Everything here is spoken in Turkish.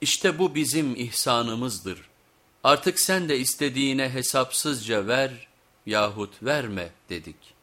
İşte bu bizim ihsanımızdır. Artık sen de istediğine hesapsızca ver yahut verme dedik.''